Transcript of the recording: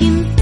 sin